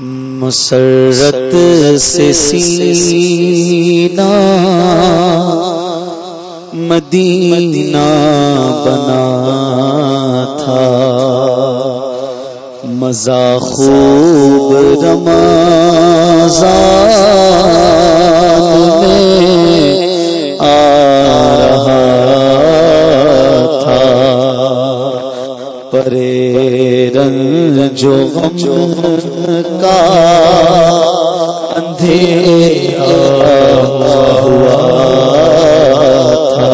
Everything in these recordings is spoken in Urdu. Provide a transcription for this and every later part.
مسرت سے سینا مدینہ بنا تھا۔ مزہ خوب رمضان میں آ رہا پرے رنگ جو غم کا اندھیرا ہوا تھا۔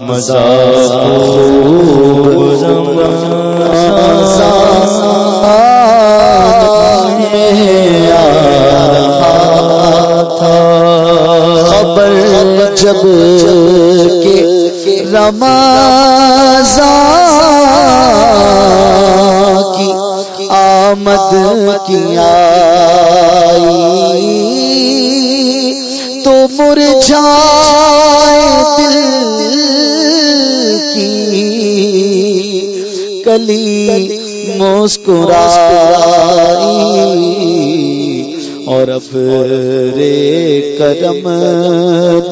مزہ تھا۔ خبر جبکہ رمضان کی آمد کی آئی۔ تو مرجائے دل کی۔ کلی مسکرائی۔ اور اب رے کرم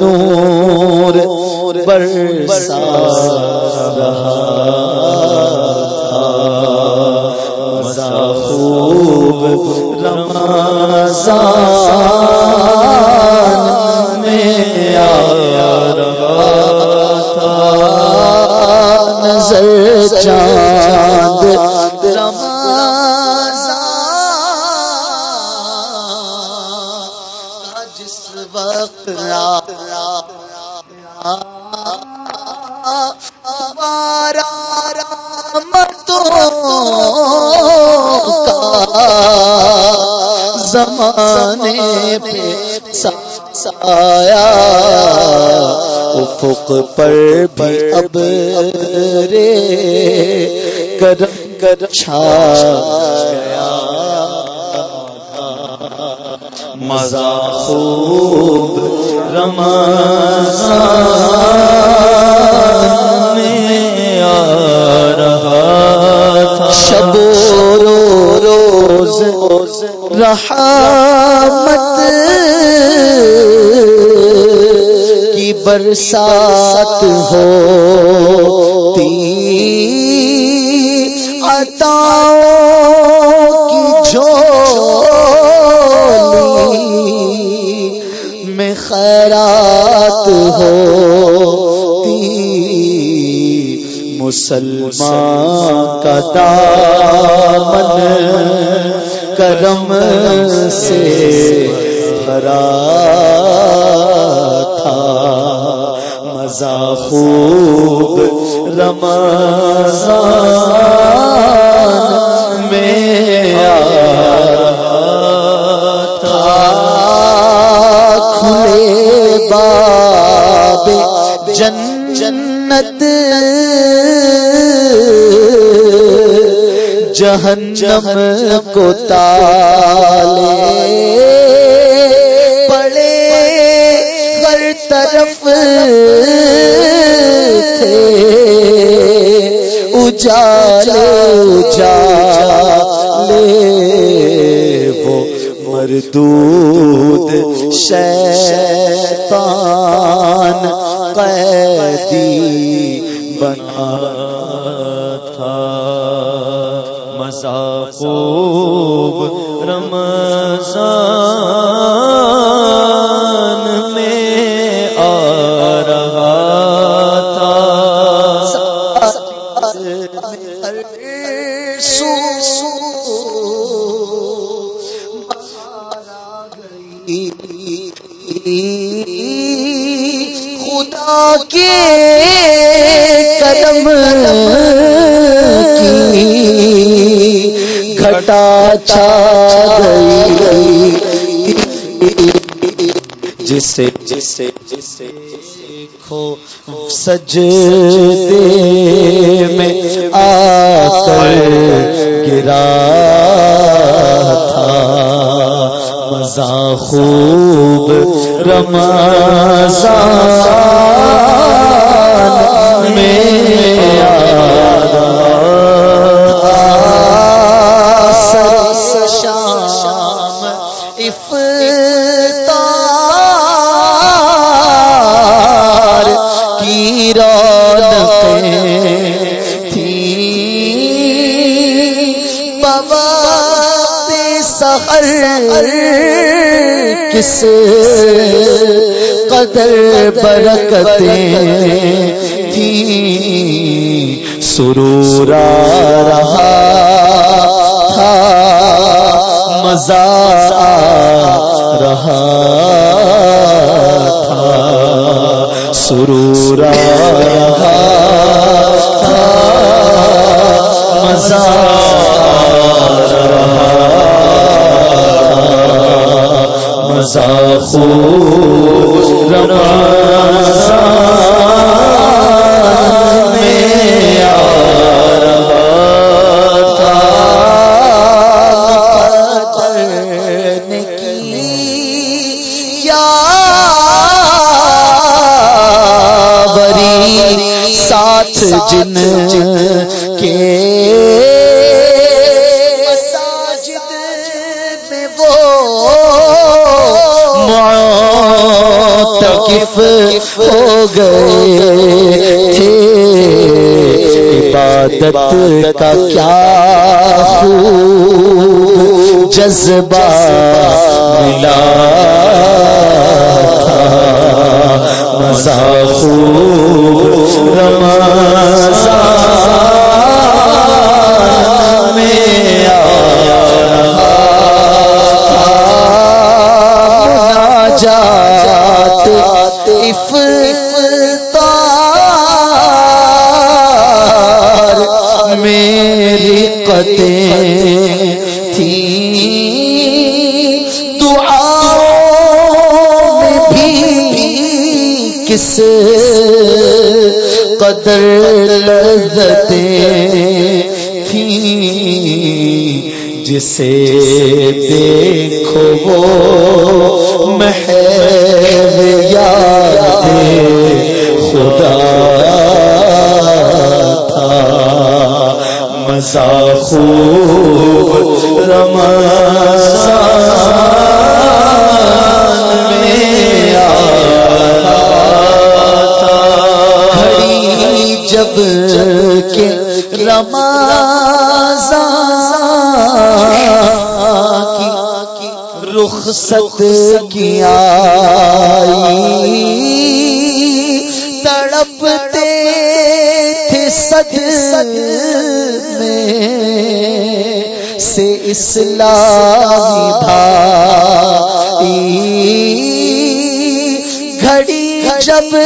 نور برسا رہا۔ رمضان میں آیا رہا تھا نظر چاند سایا افق پر بھی اب رے کرم کر چھایا۔ مزہ خوب رمضان میں آ رہا تھا۔ شب رو روز رحمت کی برسات ہوتی۔ عطاؤں کی جھولی میں خیرات ہوتی مسلمان کا دامن کرم سے بھرا تھا۔ مزہ خوب رمضان میں آ رہا تھا کھلے باب جن جنت جہنم کو تالے پڑے ہر طرف تھے۔ اجالے اجالے وہ مردود شیطان قیدی بنا۔ خوب رمضان میں آ رہا تھا۔ سو خدا کے قدم کی گھٹا چھا گئی۔ جسے جسے جسے کھو سجدے میں آ کر گرا تھا۔ مزہ خوب رمضان میں آ شام افطار کی رونقیں تھی۔ بابا سحر کس قدر برکتیں تھی۔ سرورا رہا تھا۔ مزہ رہا تھا سرورا رہا تھا مزہ رہا مزہ خوب رمضان جن کے مساجد میں وہ معتقف ہو گئے تھے۔ عبادت کا کیا خوب جذبہ ملا۔ رمضان خوب رمضان کس قدر لذتیں تھیں جسے دیکھو وہ محب یاد خدا تھا۔ مزا خوب رمضان رخصت کیا تڑپتے تھے سد میں سے اسلامی بھائی۔ گھڑی جب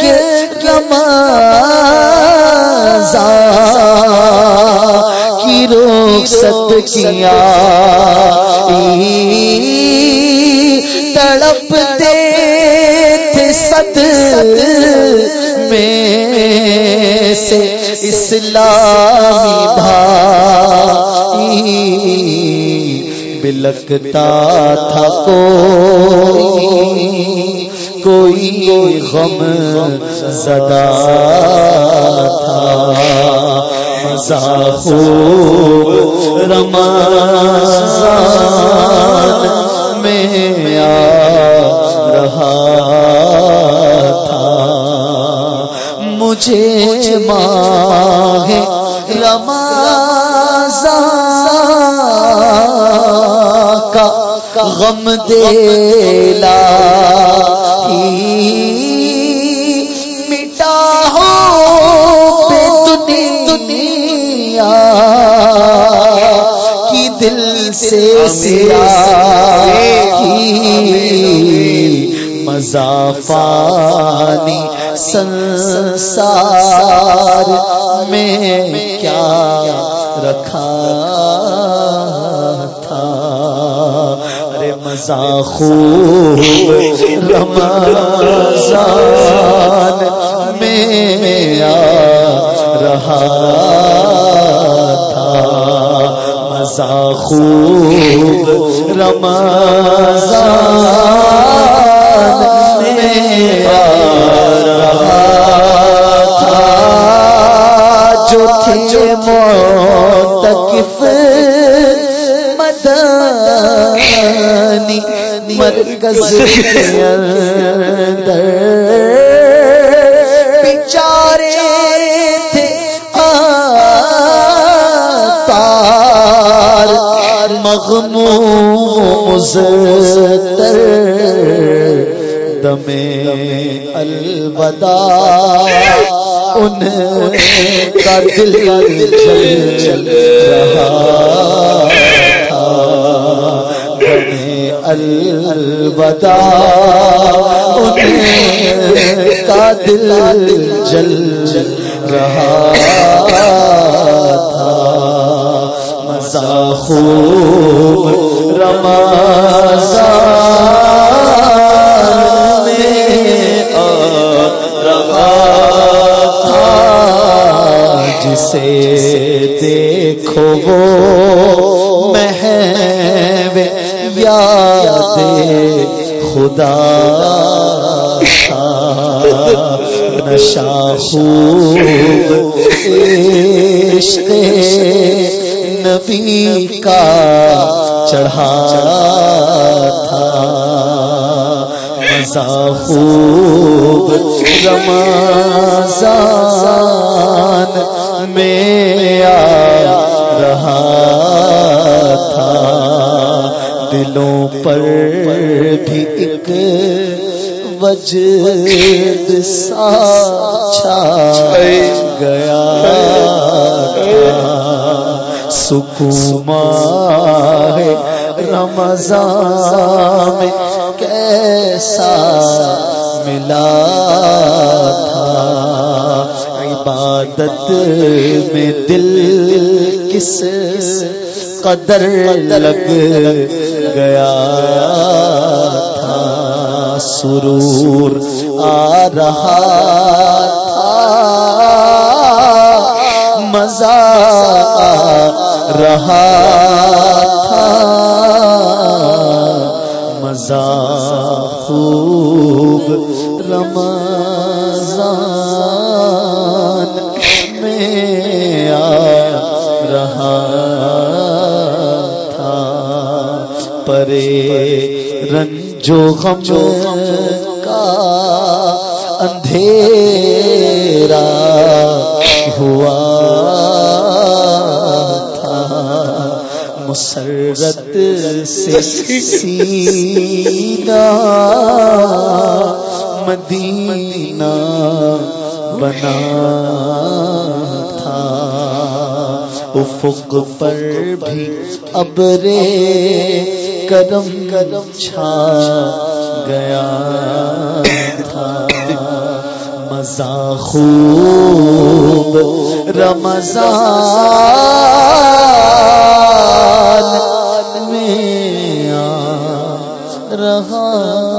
کے کی روک ست کیا تھے ست میں سے اسلامی بھائی بلکتا تھا کوئی کوئی غم زدہ تھا۔ خوب رمضان میں آ رہا تھا۔ مجھے ماہ رمضان کا غم دے دیلا مٹا ہو دنیا کی دل سے سیا مضافانی سنسار میں کیا رکھا تھا؟ ارے مزا خوب رمضان میں آ رہا خوب رمضان میں آ رہا تھا جو تھے موتکف مدانی مرکز اندر۔ بیچارے مغموم مزتر دم الوداع، ان کا دل چل رہا الوداع کا دل جل جل رہا مزا خوب رمضان میں رہا تھا، جسے دیکھو وہ محو یاد خدا نشا خوب، عشق نبی کا چڑھا تھا۔ مزا خوب رمضان میں آ رہا تھا۔ دلوں پر بھی ایک وجد سا چھا گیا سکوما ہے رمضان میں کیسا ملا تھا؟ عبادت میں دل کس قدر لگ گیا تھا؟ سرور آ رہا تھا، مزہ رہا تھا۔ مزہ خوب رمضان میں آ رہا تھا۔ پرے رنجو غم کا اندھیرا ہوا۔ مسرت سے سینا مدینہ بنا تھا۔ افق پر بھی ابرے کرم کرم چھا گیا تھا۔ رمضان خوب رمضان میں آ رہا